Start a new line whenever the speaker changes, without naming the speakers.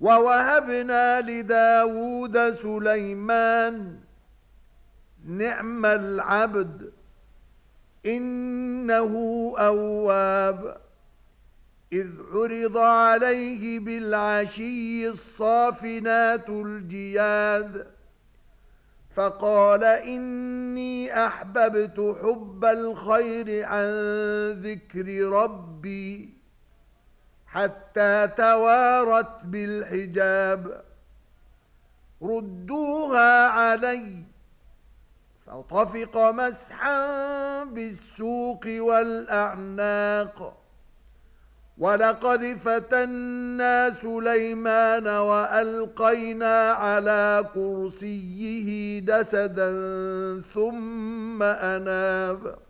وَوَهَبْنَا لِدَاوُودَ سُلَيْمَانَ نِعْمَ الْعَبْدُ إِنَّهُ أَوَّابٌ إِذْ عُرِضَ عَلَيْهِ بِالْعَشِيِّ الصَّافِنَاتُ الْجِيَادُ فَقَالَ إِنِّي أَحْبَبْتُ حُبَّ الْخَيْرِ عَن ذِكْرِ رَبِّي حتى توارت بالحجاب. ردوها علي. فطفق مسحا بالسوق والأعناق. ولقد فتنا سليمان وألقينا على كرسيه دسدا ثم أناب.